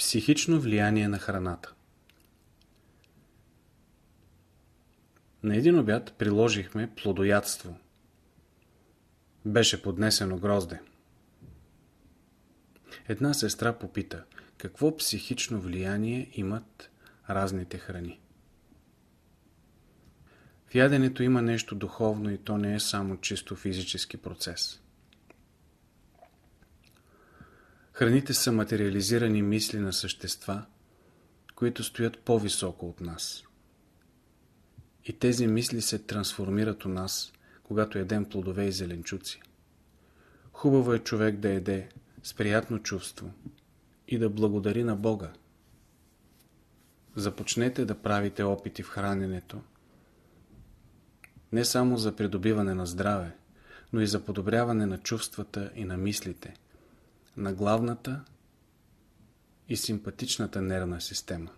Психично влияние на храната На един обяд приложихме плодоядство. Беше поднесено грозде. Една сестра попита, какво психично влияние имат разните храни. В яденето има нещо духовно и то не е само чисто физически процес. Храните са материализирани мисли на същества, които стоят по-високо от нас. И тези мисли се трансформират у нас, когато едем плодове и зеленчуци. Хубаво е човек да еде с приятно чувство и да благодари на Бога. Започнете да правите опити в храненето, не само за придобиване на здраве, но и за подобряване на чувствата и на мислите, на главната и симпатичната нервна система.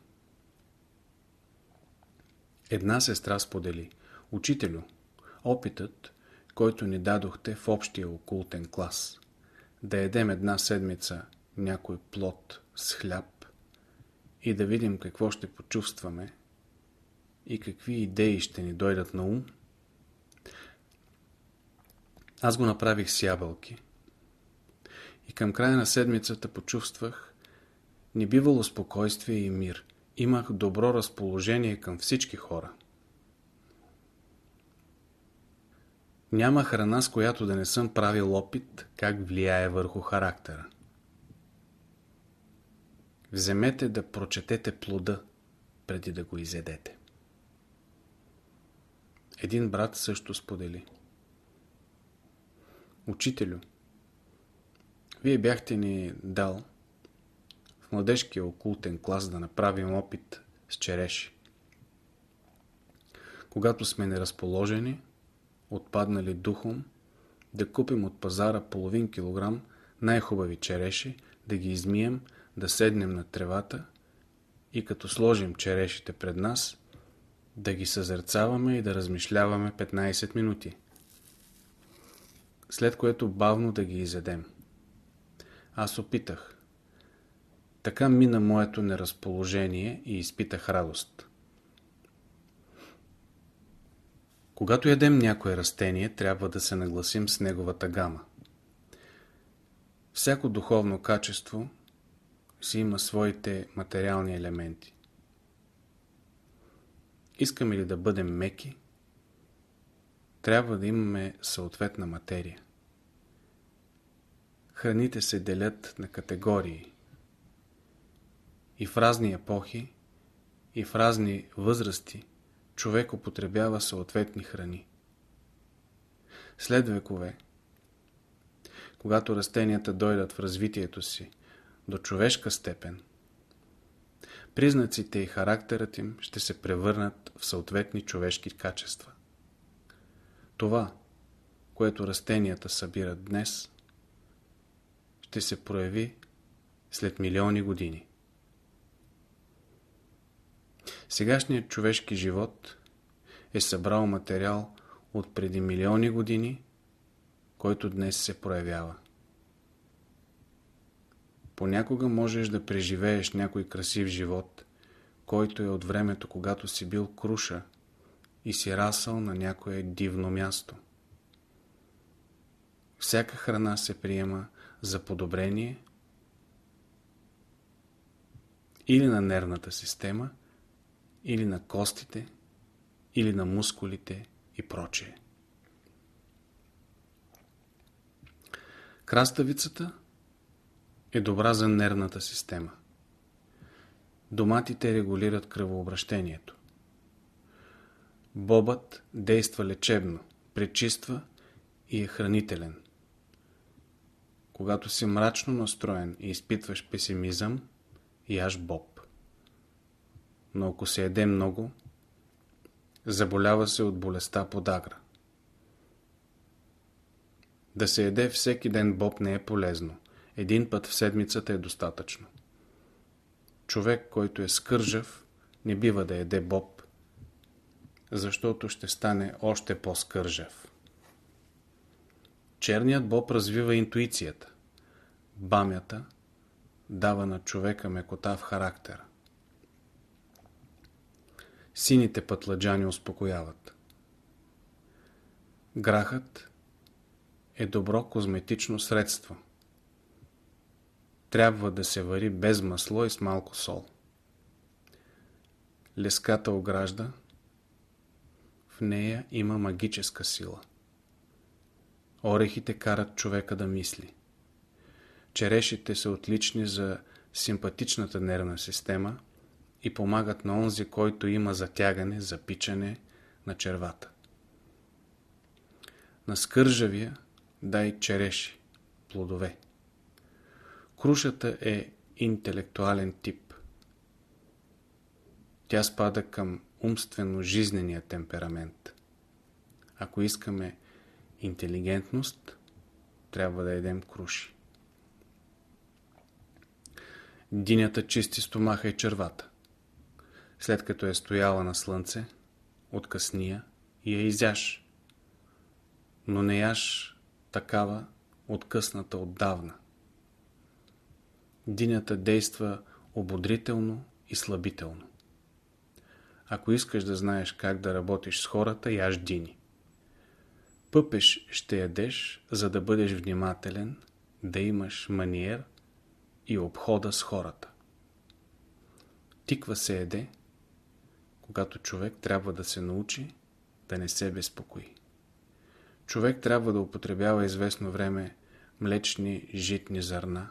Една сестра сподели, учителю, опитът, който ни дадохте в общия окултен клас, да едем една седмица някой плод с хляб и да видим какво ще почувстваме и какви идеи ще ни дойдат на ум, аз го направих с ябълки. И към края на седмицата почувствах небивало спокойствие и мир. Имах добро разположение към всички хора. Няма храна, с която да не съм правил опит, как влияе върху характера. Вземете да прочетете плода, преди да го изедете. Един брат също сподели. Учителю, вие бяхте ни дал в младежкия окултен клас да направим опит с череши. Когато сме неразположени, отпаднали духом, да купим от пазара половин килограм най-хубави череши, да ги измием, да седнем на тревата и като сложим черешите пред нас, да ги съзерцаваме и да размишляваме 15 минути след което бавно да ги изедем. Аз опитах. Така мина моето неразположение и изпитах радост. Когато ядем някое растение, трябва да се нагласим с неговата гама. Всяко духовно качество си има своите материални елементи. Искаме ли да бъдем меки, трябва да имаме съответна материя. Храните се делят на категории. И в разни епохи, и в разни възрасти човек употребява съответни храни. След векове, когато растенията дойдат в развитието си до човешка степен, признаците и характерът им ще се превърнат в съответни човешки качества. Това, което растенията събират днес, ще се прояви след милиони години. Сегашният човешки живот е събрал материал от преди милиони години, който днес се проявява. Понякога можеш да преживееш някой красив живот, който е от времето, когато си бил круша и си расъл на някое дивно място. Всяка храна се приема за подобрение или на нервната система, или на костите, или на мускулите и прочее. Краставицата е добра за нервната система. Доматите регулират кръвообращението. Бобът действа лечебно, пречиства и е хранителен. Когато си мрачно настроен и изпитваш песимизъм, яш боб. Но ако се еде много, заболява се от болестта подагра. Да се еде всеки ден боб не е полезно. Един път в седмицата е достатъчно. Човек, който е скържав, не бива да еде боб, защото ще стане още по-скържав. Черният боб развива интуицията, бамята, дава на човека мекота в характера. Сините пътладжани успокояват. Грахът е добро козметично средство. Трябва да се вари без масло и с малко сол. Леската огражда, в нея има магическа сила. Орехите карат човека да мисли. Черешите са отлични за симпатичната нервна система и помагат на онзи, който има затягане, запичане на червата. На скържавия дай череши, плодове. Крушата е интелектуален тип. Тя спада към умствено-жизнения темперамент. Ако искаме интелигентност, трябва да едем круши. Динята чисти стомаха и червата. След като е стояла на слънце, откъсния и я изяш. Но не яш такава откъсната отдавна. Динята действа ободрително и слабително. Ако искаш да знаеш как да работиш с хората, яш дини. Пъпеш ще ядеш, за да бъдеш внимателен, да имаш маниер и обхода с хората. Тиква се еде, когато човек трябва да се научи да не се безпокои. Човек трябва да употребява известно време млечни житни зърна,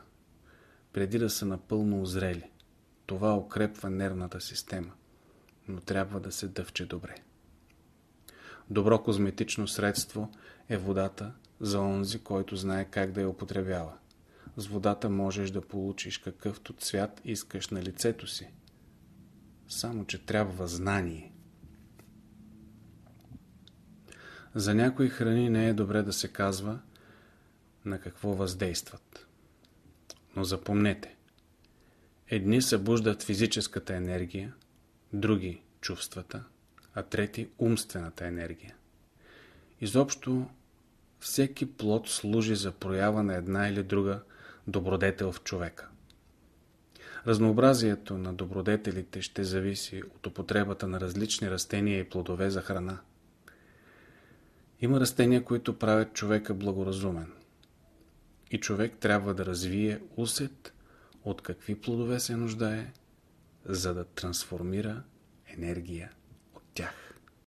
преди да са напълно озрели. Това укрепва нервната система, но трябва да се дъвче добре. Добро козметично средство е водата за онзи, който знае как да я употребява. С водата можеш да получиш какъвто цвят искаш на лицето си. Само, че трябва знание. За някои храни не е добре да се казва на какво въздействат. Но запомнете, едни събуждат физическата енергия, други чувствата, а трети умствената енергия. Изобщо всеки плод служи за проява на една или друга добродетел в човека. Разнообразието на добродетелите ще зависи от употребата на различни растения и плодове за храна. Има растения, които правят човека благоразумен. И човек трябва да развие усет от какви плодове се нуждае, за да трансформира енергия